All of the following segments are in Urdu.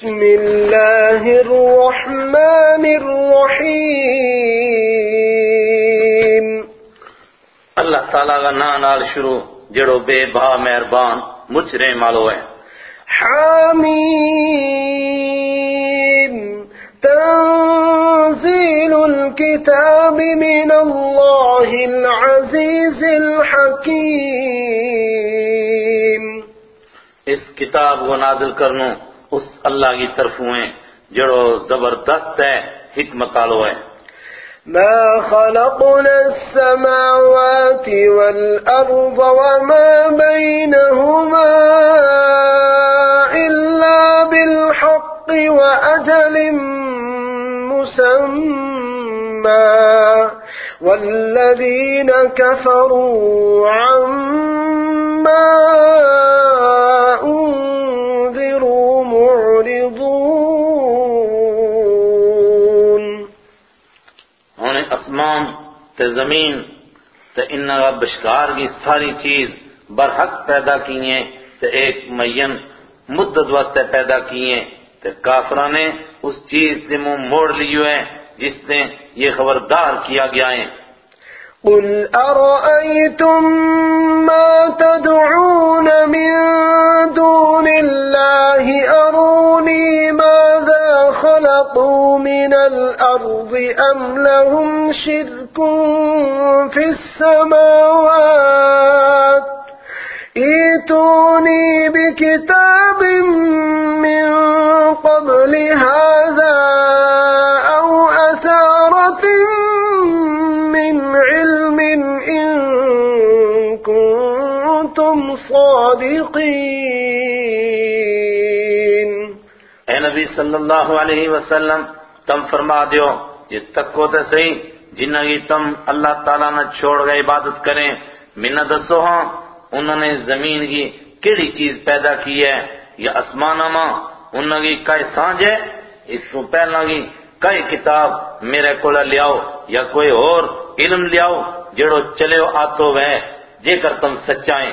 بسم الله الرحمن الرحيم. اللہ تعالیٰ کا نا نال شروع جڑو بے بھا مہربان مجرے مالو ہے۔ حميم تنزيل الكتاب من الله العزيز الحكيم اس کتاب کو نازل کرنو اس اللہ کی طرف ہوئے جڑو زبردست ہے، حکمت آلو ہے۔ ما خلقنا السماوات والأرض وما بينهما إلا بالحق وأجل مسمى. والذين كفروا عما آسمان تے زمین، تے انہا بشکار کی ساری چیز برحق پیدا کیے، تے ایک مین مدت واسطے پیدا کیے، تے کافران نے اس چیز سے منہ موڑ لیو ہے، جس نے یہ خبردار کیا گیا ہے۔ قل أرأيتم ما تدعون من دون الله؟ أروني ماذا خلقوا من الأرض أم لهم شرك في السماوات؟ إيتوني بكتاب من قبل هذا كنتم صادقين. اے نبی صلی اللہ علیہ وسلم، تم فرما دیو جس تک کو تے صحیح جنہ کی تم اللہ تعالیٰ نے چھوڑ گئے عبادت کریں منہ دسو ہاں انہوں نے زمین کی کیڑی چیز پیدا کی ہے؟ یا اسمانہ ماں انہوں کی کئی سانج ہے؟ اس کو پہلا کی کئی کتاب میرے کو لیاؤ، یا کوئی اور علم لیاؤ، جڑو چلے آتو وہ جے کر تم سچائیں۔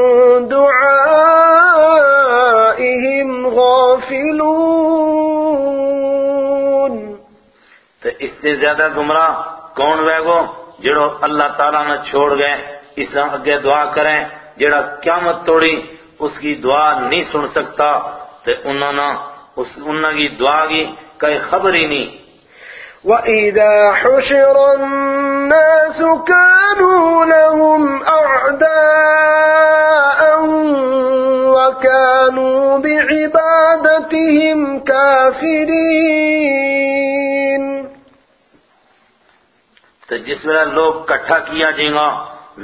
تو سے زیادہ گمراہ کون وے گو؟ جڑو اللہ تعالیٰ نے چھوڑ گئے۔ اس اگے دعا کریں۔ جڑا قیامت توڑی، اس کی دعا نہیں سن سکتا۔ تو انہوں نے اس انہوں کی دعا کی کوئی خبر ہی نہیں۔ وَإِذَا حُشِرَ النَّاسُ كَانُوا لَهُمْ أَعْدَاءً وَكَانُوا بِعِبَادَتِهِمْ كَافِرِينَ تو جس ویلے لوگ کٹھا کیا جائیں گا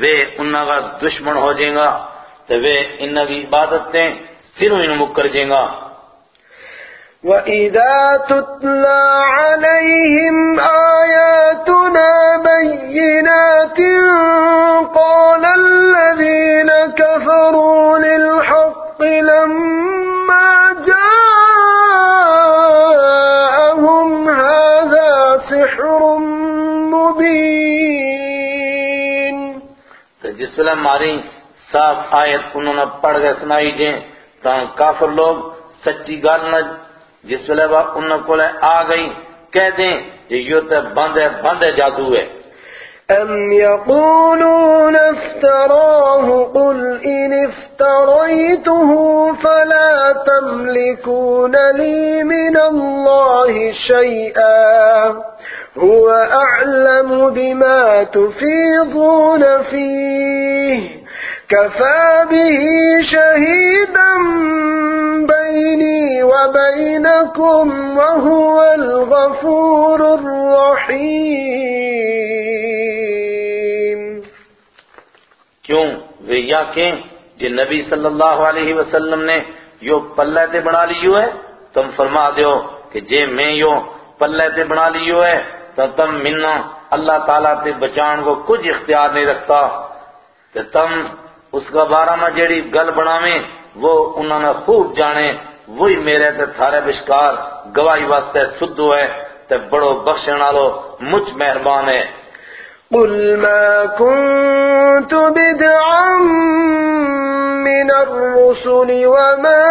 وہ انہوں کا دشمن ہو جائیں گا تو وہ انہوں کی عبادتیں سروں ہی مکر جائیں گا۔ وَإِذَا تُتْلَى عَلَيْهِمْ آيَاتُنَا بَيِّنَاتٍ قَالَ الَّذِينَ كَفَرُوا تو جس ویلے ہماری صاف آیت انہوں نے پڑھ کے سنائی جائیں تو کافر لوگ سچی گال نہ جس ویلے وہ انہوں کو لے آ گئی کہہ دیں کہ یہ تو بند ہے بند ہے جادو ہے۔ أَمْ يَقُولُونَ افْتَرَاهُ قُلْ إِنِ افْتَرَيْتُهُ فَلَا تَمْلِكُونَ لِي مِنَ اللَّهِ شَيْئًا هُوَ أَعْلَمُ بِمَا تُفِيضُونَ فِيهِ. كَفَى بِهِ شَهِيدًا بَيْنِي وَبَيْنَكُمْ وَهُوَ الْغَفُورُ الرَّحِيمُ. کیوں؟ وہ یا کہ جی نبی صلی اللہ علیہ وسلم نے یو پلے تے بنا لیو ہے؟ تم فرما دیو کہ جے میں یو پلے تے بنا لیو ہے تو تم منا اللہ تعالیٰ تے بچان کو کچھ اختیار نہیں رکھتا۔ تے تم اس کا بارہ میں جیڑی گل بناویں، وہ انہوں نے خوب جانے۔ وہی میرے تے تھارے بشکار گواہی واسطے سدھو ہے۔ تے بڑو بخشن والو مجھ مہربان ہے۔ قل ما كنت بدعا من الرسل وما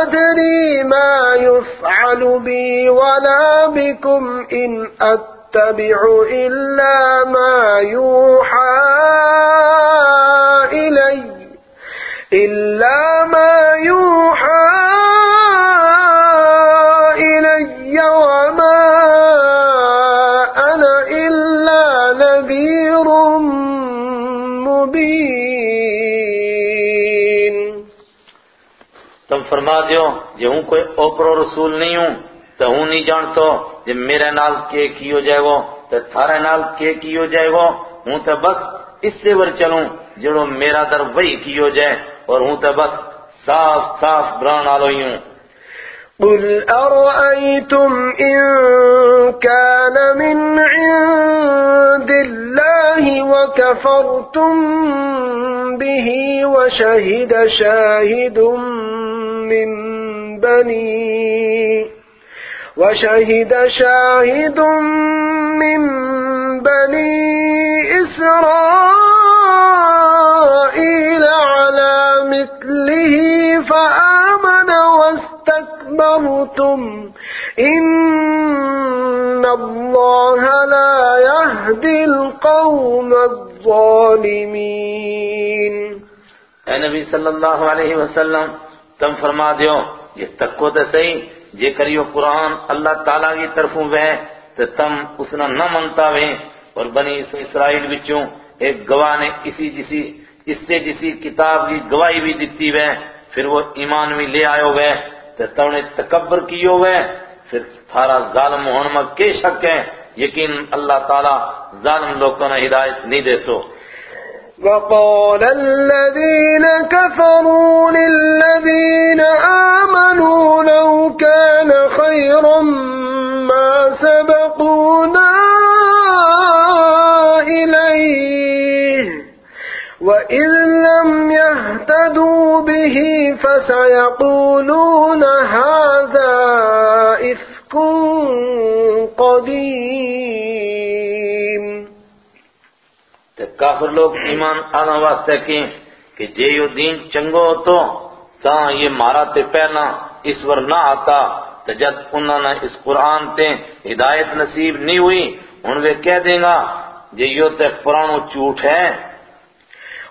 أدري ما يفعل بي ولا بكم إن أتبع إلا ما يوحى إلي إلا ما يوحى دیو جے ہوں کوئی اوپرو رسول نہیں ہوں، تو ہوں نہیں جانتو۔ جے میرے نال کے کی ہو جائے گو، تو تھارے نال کے کی ہو جائے گو۔ ہوں تو بس اس سے ور چلوں جڑو میرا در وہی کی ہو جائے۔ اور ہوں تو بس صاف صاف بران آلو ہی ہوں۔ قل أرأيتم إن كان من عند الله وكفرتم به وشهد شاهد من بني وشهد شاهد من بني إسرائيل على مثله فآمن واستكبرتم إن الله لا يهدي القوم الظالمين اے نبی صلی اللہ علیہ وسلم، تم فرما دیو، یہ تکو تے صحیح، جے کریو قرآن، اللہ تعالیٰ کی طرفوں وہ تو تم اسنا نہ منتا ویں اور بنی اسرائیل بچوں ایک گواہ نے اسی جسی، اس سے جسی کتاب کی گواہی بھی دیتی وے پھر وہ ایمان بھی لے آئے ہوئے۔ تو نے تکبر کیو ہوئے پھر تھارا ظالم ہونے میں کے شک ہے؟ یقین اللہ تعالیٰ ظالم لوگوں نے ہدایت نہیں دیتو۔ وقال الذين كفروا للذين آمنوا لو كان خيرا ما سبقونا إليه وإذ لم يهتدوا به فسيقولون هذا إفك قديم تے کافر لوگ ایمان آنا واسطے کی کہ جے یو دین چنگو تو تاں یہ مارا تے پہلا اس ور نہ آتا تے جد انہوں نے اس قرآن تے ہدایت نصیب نہیں ہوئی، ان وہ کہہ دیں گا، جے یو تے پرانو جھوٹ ہے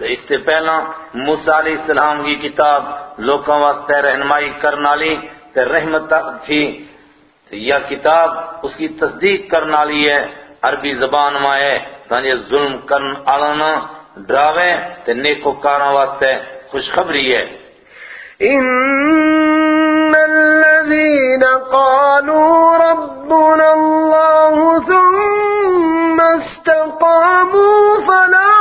تو اس سے پہلا موسیٰ علیہ السلام کی کتاب لوگوں واسطے رہنمائی کرنا لی تے رحمت تھی۔ تو یہ کتاب اس کی تصدیق کرنا لی ہے، عربی زبان میں ہے۔ تانجے ظلم کرن آلانا ڈراوے تے نیکو کاراں واسطے خوشخبری ہے۔ إن الذين قالوا ربنا الله ثم استقاموا فلا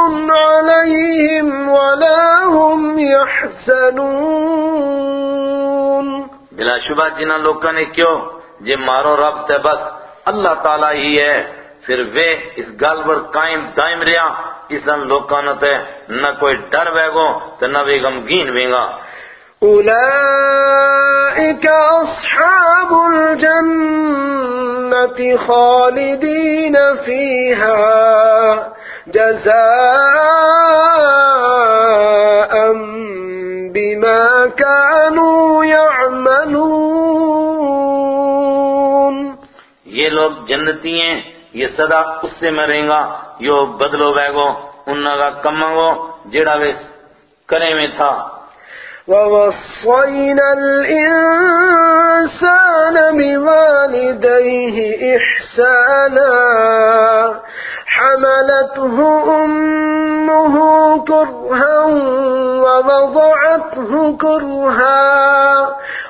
خوف عليهم ولا هم يحزنون. بلا شبہ جنہ لوگوں نے کیوں؟ جے مارو رب تے بس، اللہ تعالیٰ ہی ہے۔ پھر وہ اس گل پر قائم دائم رہا۔ اس ان لوگوں نے تے نہ کوئی ڈر ویگو تے نہ بھی غمگین گا أولئك أصحاب الجنة خالدين فيها. جزاء بما كانوا يعملون. یہ لوگ جنتی ہیں، یہ صدا اس سے مریں گا، یو بدلو ویگو انہاں کا کمانگو جڑا وہ کرے میں تھا۔ ووصينا الإنسان بوالديه إحسانا حملته أمه كرها ووضعته كرها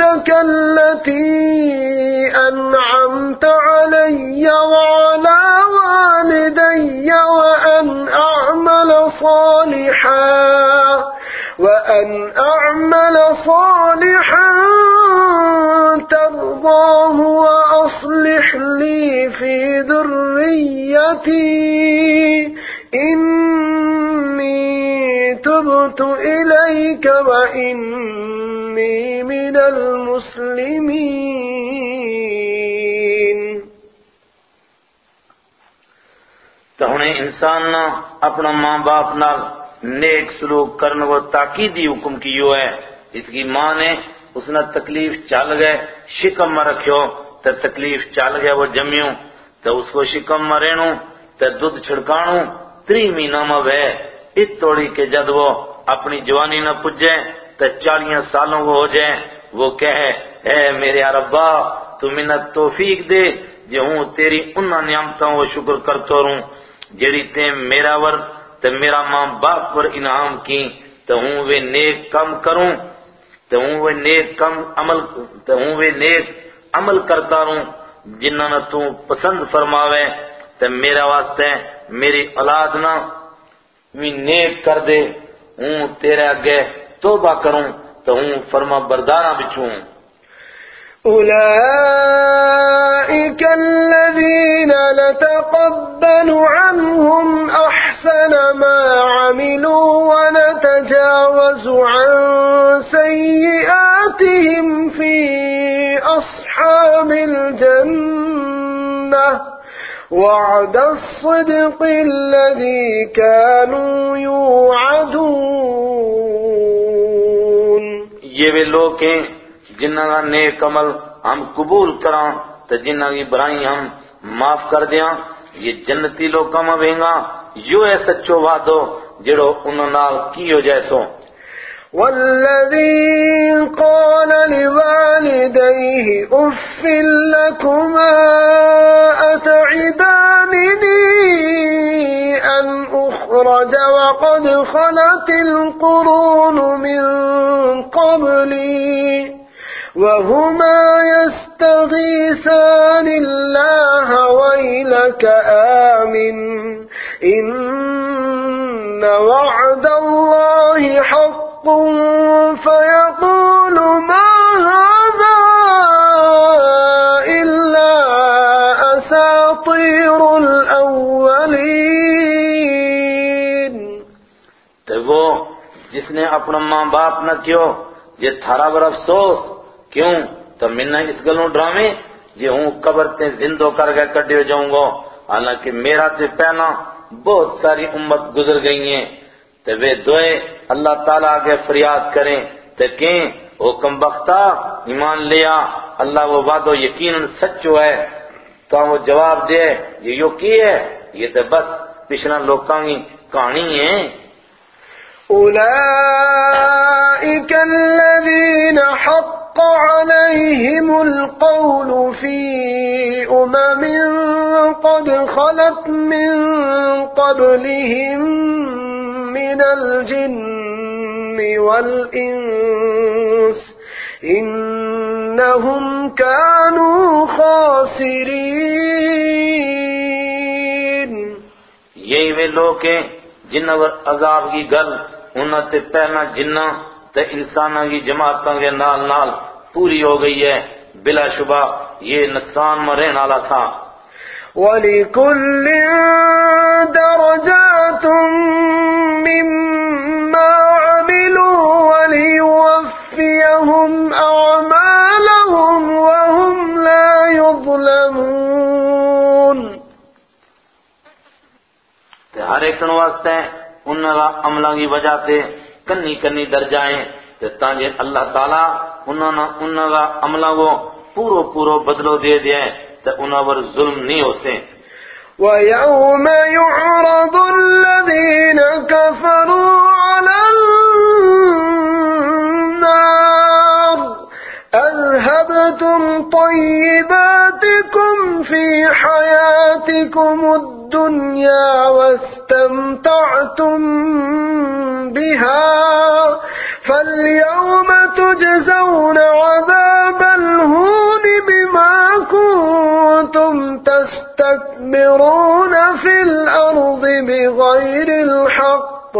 نعمتك التي أنعمت علي وعلى والدي وأن أعمل صالحا وأن أعمل صالحا ترضاه وأصلح لي في ذريتي إني تبت إليك وإني من المسلمين تو ہنے انسان نہ اپنا ماں باپ نال نیک سلوک کرنے وہ تاکیدی حکم کیو ہے۔ اس کی ماں نے اس نے تکلیف چال گئے۔ شکم میں رکھو تو تکلیف چال گئے وہ جمیوں تو اس کو شکم میں رہنوں تو دودھ چھڑکانوں، تری مہینہ میں وہ اس توڑی کے جد وہ اپنی جوانی نہ پجے تو چالیاں سالوں کو ہو جائیں وہ کہے، اے میرے عربا تو منت توفیق دے جو ہوں تیری انہا نعمتوں وہ شکر کرتو رہوں۔ جڑی تے میرا ور تے میرا ماں باپ پر انعام کی تو ہوں وہ نیک کم کروں۔ تو ہوں وہ نیک کم عمل تو ہوں وہ نیک عمل کرتا رہوں، جنہاں نہ تو پسند فرماوے، تے میرا واسطے میری اولاد نہ بھی نیک کر دے، ہوں تیرے اگے توبہ کروں تو ہوں فرما بردارہ بچوں أولئك الذين نتقبل عنهم أحسن ما عملوا ونتجاوز عن سيئاتهم في أصحاب الجنة وعد الصدق الذي كانوا يوعدون یہ وہ لوگ ہیں جنہاں نیک عمل ہم قبول کراں۔ تو جنہاں کی برائی ہم معاف کر دیاں، یہ جنتی لوگ کم بھینگا یو ہے سچو وعدو، جڑو انہوں نال کی ہو جیسو والذي قال لوالديه أف لكما أتعدانني أن أخرج وقد خلت القرون من قبلي وهما يستغيثان الله ويلك آمن. إن وعد الله حق. فيقول ما هذا إلا أساطير الأولين. تو وہ جس نے اپنا ماں باپ نہ کیو، یہ تھارا بر افسوس کیوں؟ تو منہ اس گلوں ڈرامے؟ یہ ہوں قبر تے زندو کر گئے کڈیو جاؤں گا۔ حالانکہ میرا تے پہنا بہت ساری امت گزر گئی ہیں۔ تو وہ دوئے، اللہ تعالیٰ آگے فریاد کریں۔ تو کہیں وہ کم بختہ، ایمان لیا اللہ وہ وعدو یقیناً سچو ہے۔ تو وہ جواب دے، یہ یو کی ہے؟ یہ تو بس پچھلا لوکاں کی کہانی ہے۔ أولئك الذين حق عليهم القول في أمم قد خلت من قبلهم من الجن والإنس إنهم كانوا خاسرين یہی وہ لوگ ہیں جنہ پر عذاب کی گل انہوں تے پہنا جنہ تے انسانہ کی جماعتوں کے نال نال پوری ہو گئی ہے بلا شبہ یہ نقصان میں رہن والا تھا۔ ولكل درجات مما عملوا وليوفيهم أعمالهم وهم لا يظلمون۔ تے ہر ایک واسطے انہاں کا عملہ کی وجہ تے کنی کنی در جائیں تے تانجے اللہ تعالیٰ انہاں انہاں کا عملہ کو پورو پورو بدلو دے دیں تے انہاں پر ظلم نہیں ہو سے ويوم يعرض الذين كفروا على النار أذهبتم طيباتكم في حياتكم الدنيا واستمتعتم بها فاليوم تجزون عذاب الهون بما كنتم تستكبرون في الأرض بغير الحق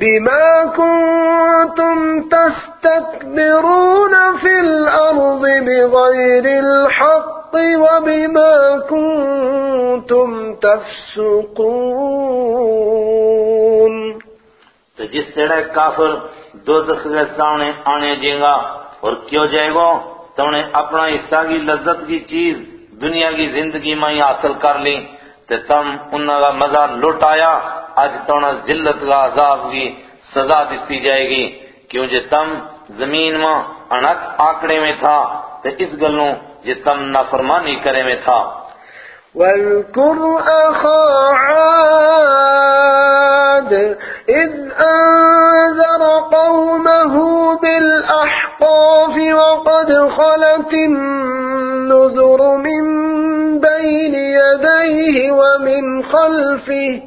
بما كنتم تستكبرون في الأرض بغير الحق وبما كنتم تفسقون. تو جس کافر دوزخ کے سامنے آنے جائے گا۔ اور کیوں جائے گا؟ تو انہیں اپنا حصہ کی لذت کی چیز دنیا کی زندگی میں ہی حاصل کر لی تو تم انہوں کا مزہ لوٹ آیا۔ آج تو انہیں ذلت کا عذاب کی سزا دیتی جائے گی۔ کیوں جے تم زمین میں انک آکڑے میں تھا۔ تو اس گلوں جے تم نافرمانی کرے میں تھا۔ واذكر أخا عاد إذ أنذر قومه بالأحقاف وقد خلت النذر من بين يديه ومن خلفه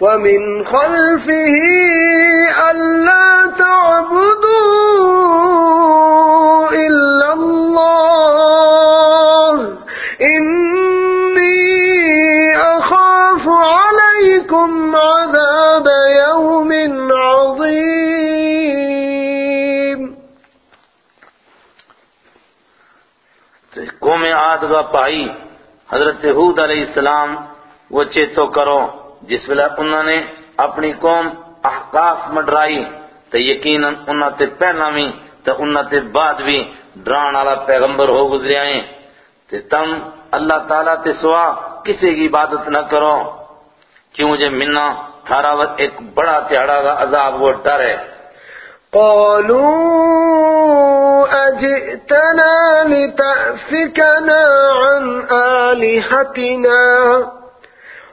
ومن خلفه ألا تعبدوا إلا الله إني أخاف عليكم يوم عظيم۔ قوم عاد کا پائی۔ حضرت حود علیہ السلام، وہ چیتو کرو، جس ویلے انہوں نے اپنی قوم احقاف مڈرائی تو یقیناً انہوں تے پہلا بھی تو انہوں تے بعد بھی ڈران والا پیغمبر ہو گزرے آئیں۔ تے تم اللہ تعالیٰ تے سوا کسی کی عبادت نہ کرو۔ کیوں مجھے منا تھارا ایک بڑا تہاڑا کا عذاب، وہ ڈر ہے۔ قالوا اجئتنا لتأفكنا عن آلهتنا،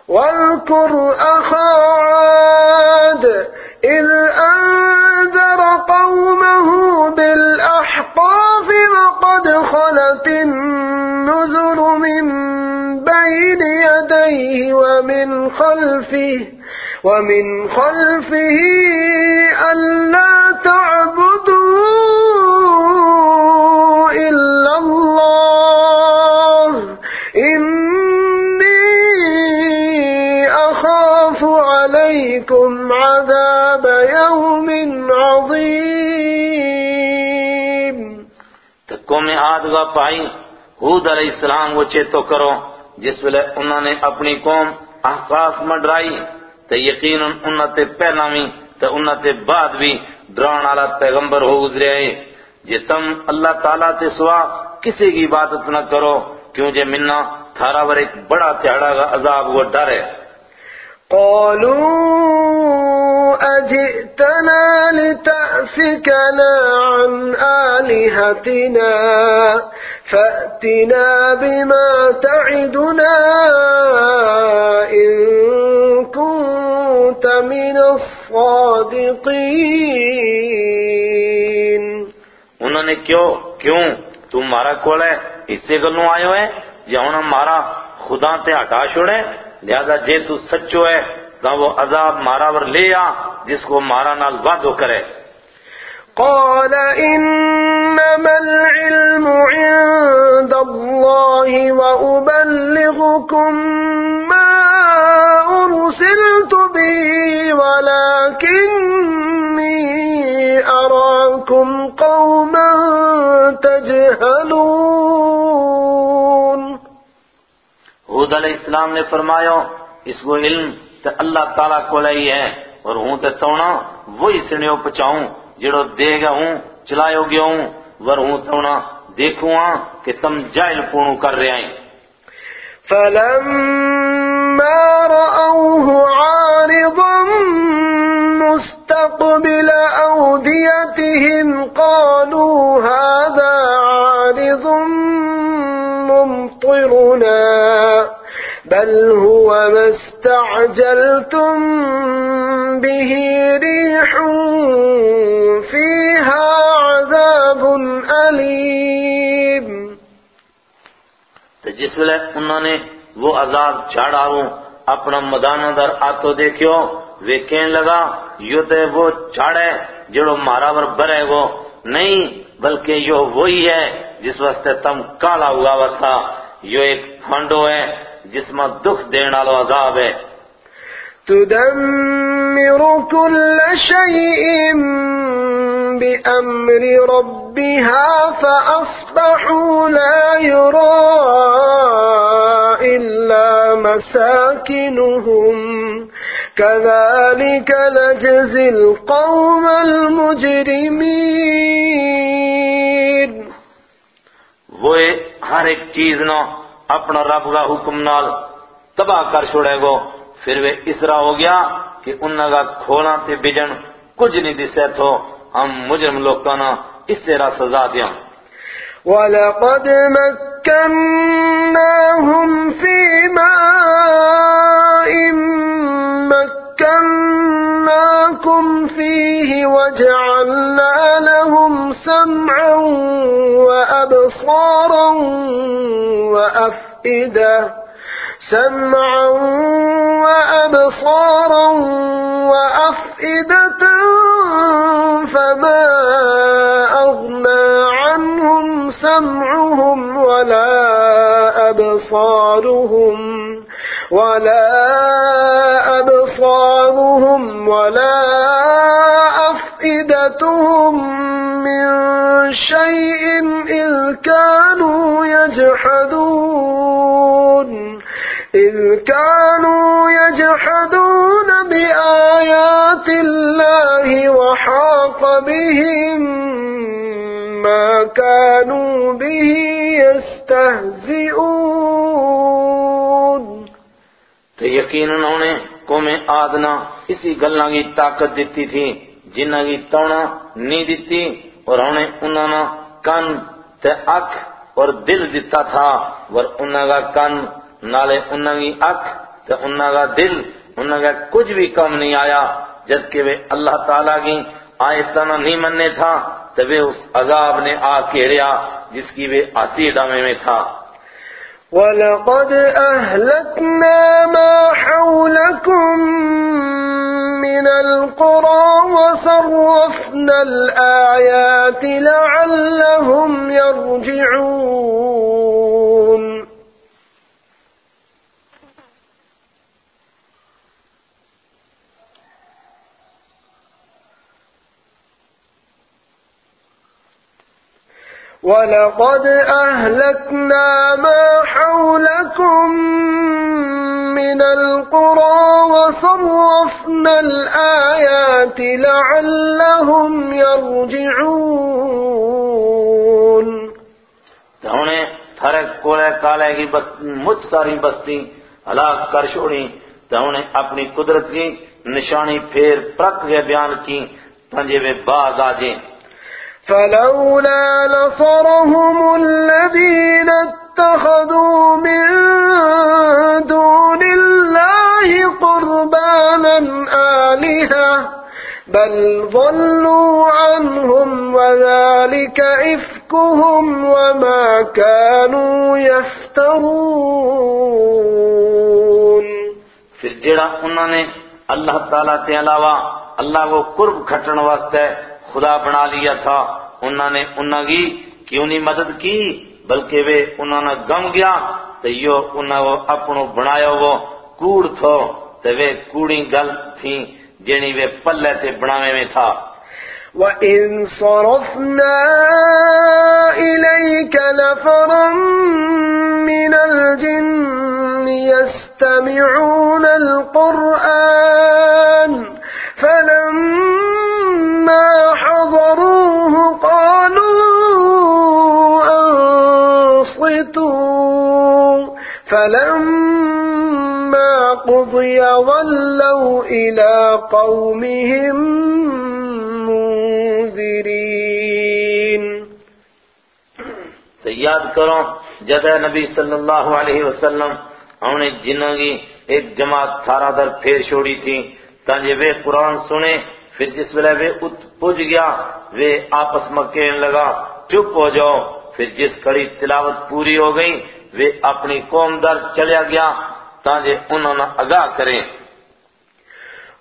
واذكر أخا عاد إذ أنذر قومه بالأحقاف وقد خلت النذر من بين يديه ومن خلفه ومن خلفه ألا تعبدوا إلا الله. عليكم عذاب يوم عظيم تو قوم عاد کا پائی حود علیہ السلام کو چیتو کرو، جس ویلے انہوں نے اپنی قوم احقاف مڈرائی تو یقیناً انہوں تے پہلا بھی، تو انہوں تے بعد بھی ڈران والا پیغمبر ہو گزرے آئے جے تم اللہ تعالیٰ تے سوا کسی کی عبادت نہ کرو کیوں جے منا تھارا ور ایک بڑا تہاڑا کا عذاب وہ ڈر ہے۔ قالوا أجئتنا لتأفكنا عن آلهتنا فأتنا بما تعدنا إن كنت من الصادقين. انہوں نے کیوں کیوں تم مارا کول ہے؟ اس سے گلوں آئے ہوئے یا انہوں مارا خدا تے ہٹا چھوڑے لہذا جے تو سچو ہے تو وہ عذاب مارا ور لے آ، جس کو مارا نال وعدو کرے۔ قال إنما العلم عند الله وأبلغكم ما أرسلت به، ولكني أراكم قوما تجهلون. حود علیہ السلام نے فرمایا، اس کو علم تے اللہ تعالیٰ کو لئی ہے اور ہوں تے تونا وہی سنیو پچاؤں، جڑو دے گا ہوں، چلایو گیا ہوں، ور ہوں تونا دیکھوں ہاں کہ تم جائل پونو کر رہے ہیں۔ فلما رأوه عارضا ذريتهم قالوا هذا عارض ممطرنا، بل هو ما استعجلتم به ريح فيها عذاب أليم. تو جس ویلے انہوں نے وہ عذاب جھاڑا ہوں، اپنا مدانہ در آتو دیکھو وہ کہنے لگا یو تے وہ جھاڑے، جڑو مارا ور برے گو، نہیں، بلکہ یہ وہی ہے۔ جس واسطے تم کالا ہوا ہوا تھا یہ ایک پھنڈو ہے جس میں دکھ دینے والا عذاب ہے۔ تدمر كل شيء بأمر ربها فأصبحوا لا يرى إلا مساكنهم كذلك نجزي القوم المجرمين وہ ہر ایک چیز نو اپنا رب کا حکم نال تباہ کر چھوڑے گو۔ پھر وہ اسرا ہو گیا کہ انہاں کا کھولا تے بجن کچھ نہیں دسے تو ہم مجرم لوگاں نا اس طرح سزا دیاں۔ ولقد مكناهم في ماء مكناكم فيه وجعلنا لهم سمعا وأبصارا وأفئدة سمعا وأبصارا وأفئدة فما أغنى عنهم سمعهم ولا أبصارهم ولا أبصارهم ولا أفئدتهم من شيء إذ كانوا يجحدون إذ كانوا يجحدون بآيات الله وحاق بهم ما كانوا به يستهزئون. تو یقیناً انہیں قوم آدنا اسی گلاں کی طاقت دیتی تھی، جنہاں کی تونا نہیں دیتی اور انہیں انہاں نا کن تے اکھ اور دل دیتا تھا۔ ور انہاں کا کن، نالے انہاں کی اکھ تے انہاں کا دل، انہاں کا کچھ بھی کم نہیں آیا۔ جبکہ وہ اللہ تعالیٰ کی آیتنا نہیں مننے تھا تو وہ اس عذاب نے آ کیڑیا جس کی وہ آسی ڈامے میں تھا۔ ولقد أهلكنا ما حولكم من القرى وصرفنا الآيات لعلهم يرجعون ولقد أهلكنا ما حولكم من القرى وصرفنا الآيات لعلهم يرجعون تو انہیں تھرے کولے کالے کی مجھ ساری بستی ہلاک کر چھوڑی۔ تو انہیں اپنی قدرت کی نشانی پھر پرک کے بیان کی۔ تنجے میں باز آجیں فلولا نصرهم الذين اتخذوا من دون الله قربانا آلهة، بل ضلوا عنهم وذلك إفكهم وما كانوا يفترون. پھر جڑا انہوں نے اللہ تعالیٰ کے علاوہ اللہ کو قرب کھٹن واسطے خدا بنا لیا تھا انہوں نے انہوں کی کیوں نہیں مدد کی؟ بلکہ وہ انہوں نے گم گیا تو یہ انہوں کو اپنو بنایا وہ کوڑ تھو تو وہ کوڑی گل تھی جنی وہ پلے تے بناوے میں تھا۔ وَإِن صَرَفْنَا إِلَيْكَ نَفَرًا مِنَ الْجِنِّ يَسْتَمِعُونَ الْقُرْآنَ فَلَمَّا حَضَرُوهُ قَالُوا أَنصِتُوا. فَلَمَّا قُضِيَ وَلَّوْا إِلَى قَوْمِهِمْ منذرين. تو یاد کرو جد نبی صلی اللہ علیہ وسلم انہیں جنہوں کی ایک جماعت تھارا در پھیر چھوڑی تھی تانجے وہ قرآن سنے پھر جس ویلے وہ ات پوج گیا وہ آپس میں کہنے لگا، چپ ہو جاؤ۔ پھر جس کڑی تلاوت پوری ہو گئی وہ اپنی قوم در چلیا گیا، تانجے انہوں نے اگاہ کریں۔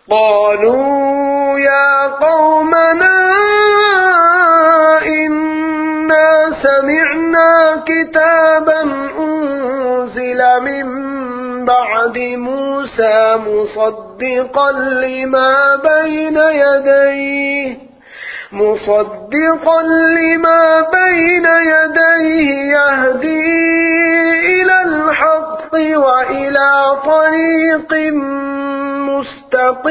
قالوا يا قومنا، إنا سمعنا كتابا أنزل من بعد موسى مصدقا لما بين يديه، مصدقا لما بين يديه يهدي إلى الحق وإلى طريق مستقيم.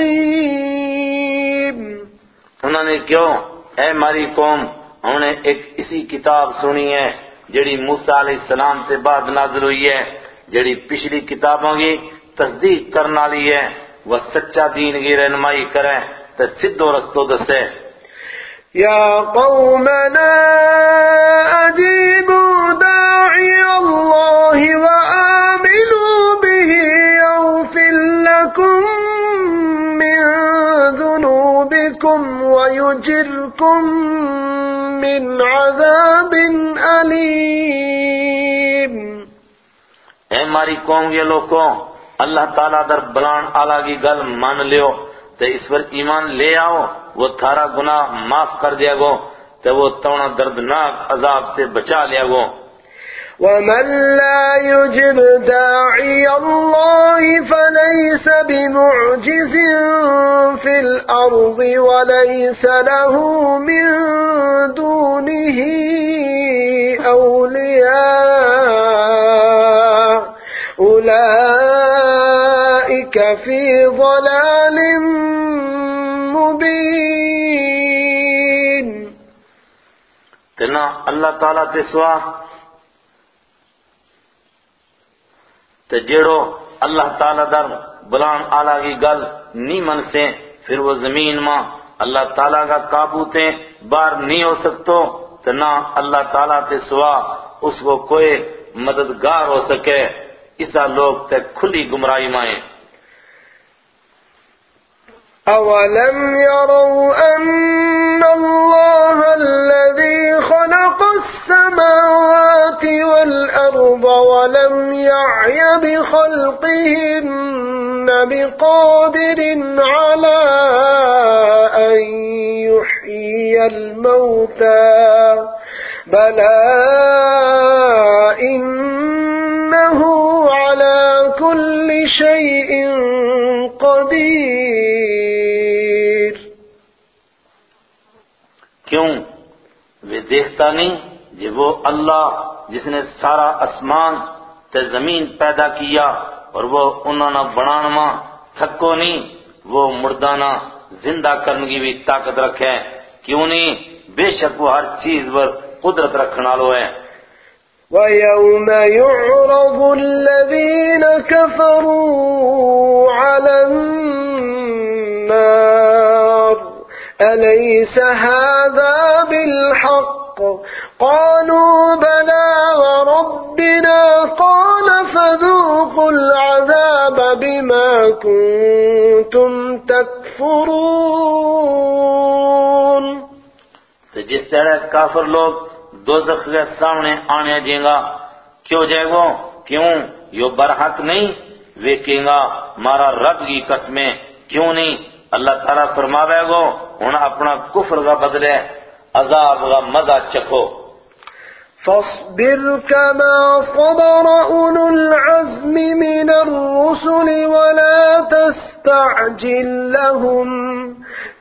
انہوں نے کیوں؟ اے ہماری قوم ہم نے ایک اسی کتاب سنی ہے، جڑی موسیٰ علیہ السلام سے بعد نازل ہوئی ہے۔ جڑی پچھلی کتابوں کی تصدیق کرنا لی ہے، وہ سچا دین کی رہنمائی کریں تو سدھو رستو دسے۔ يا قومنا أجيبوا داعي الله وآمنوا به يغفر لكم من ذنوبكم ويجركم من عذاب أليم اے ہماری قوم کے لوگوں اللہ تعالیٰ در بلان آلہ کی گل مان لیو، تے اس پر ایمان لے آؤ، وہ تھارا گناہ معاف کر دیا گو، تے وہ تونا دردناک عذاب سے بچا لیا گو۔ ومن لا يجب داعي الله فليس بمعجز في الأرض وليس له من دونه أولياء أولئك في ضلال مبين. تے نہ اللہ تعالیٰ تے سوا تے اللہ تعالیٰ در بلان آلہ کی گل نہیں من سے پھر وہ زمین ماں اللہ تعالیٰ کا قابو تے بار نہیں ہو سکتو تے نہ اللہ تعالیٰ تے سوا اس کو کوئی مددگار ہو سکے۔ اسا لوگ تے کھلی گمراہی مائیں۔ أولم يروا أن الله الذي خلق السماوات والأرض ولم يعي بخلقهن بقادر على أن يحيي الموتى بلى إنه شيء قدير. کیوں؟ وہ دیکھتا نہیں جب وہ اللہ جس نے سارا اسمان تے زمین پیدا کیا اور وہ انہوں نے بنانا تھکو نہیں، وہ مردانہ زندہ کرنے کی بھی طاقت رکھے۔ کیوں نہیں؟ بے شک وہ ہر چیز پر قدرت رکھنا لو ہے۔ ويوم يعرض الذين كفروا على النار. أليس هذا بالحق؟ قالوا بلى وربنا قال فذوقوا العذاب بما كنتم تكفرون. تو جس طرح کافر لوگ دوزخ کے سامنے آنے جائیں گا۔ کیوں جائے گو کیوں؟ یہ برحق نہیں۔ وہ کہیں گا، مارا رب کی قسمیں۔ کیوں نہیں؟ اللہ تعالیٰ فرماوے گو انہیں اپنا کفر کا بدلے، عذاب کا مزہ چکھو۔ فاصبر كما صبر أولو العزم من الرسل ولا تستعجل لهم۔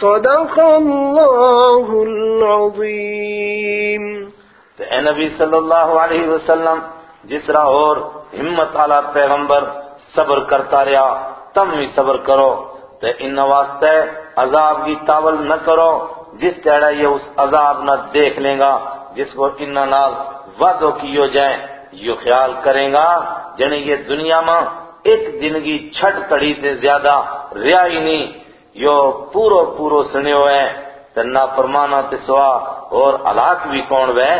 صدق الله العظيم تو اے نبی صلی اللہ علیہ وسلم، جس طرح اور ہمت والا پیغمبر صبر کرتا رہا، تم بھی صبر کرو۔ تو ان واسطے عذاب کی تاول نہ کرو، جس طرح یہ اس عذاب نہ دیکھ لیں گا، جس کو ان نال وعدو کیو جائیں یہ خیال کریں گا۔ جنہیں یہ دنیا میں ایک دن کی چھٹ کڑی سے زیادہ ریا ہی نہیں یو پورو پورو سنے ہوئے تنا فرمانا تسوا اور علاق بھی کون وے؟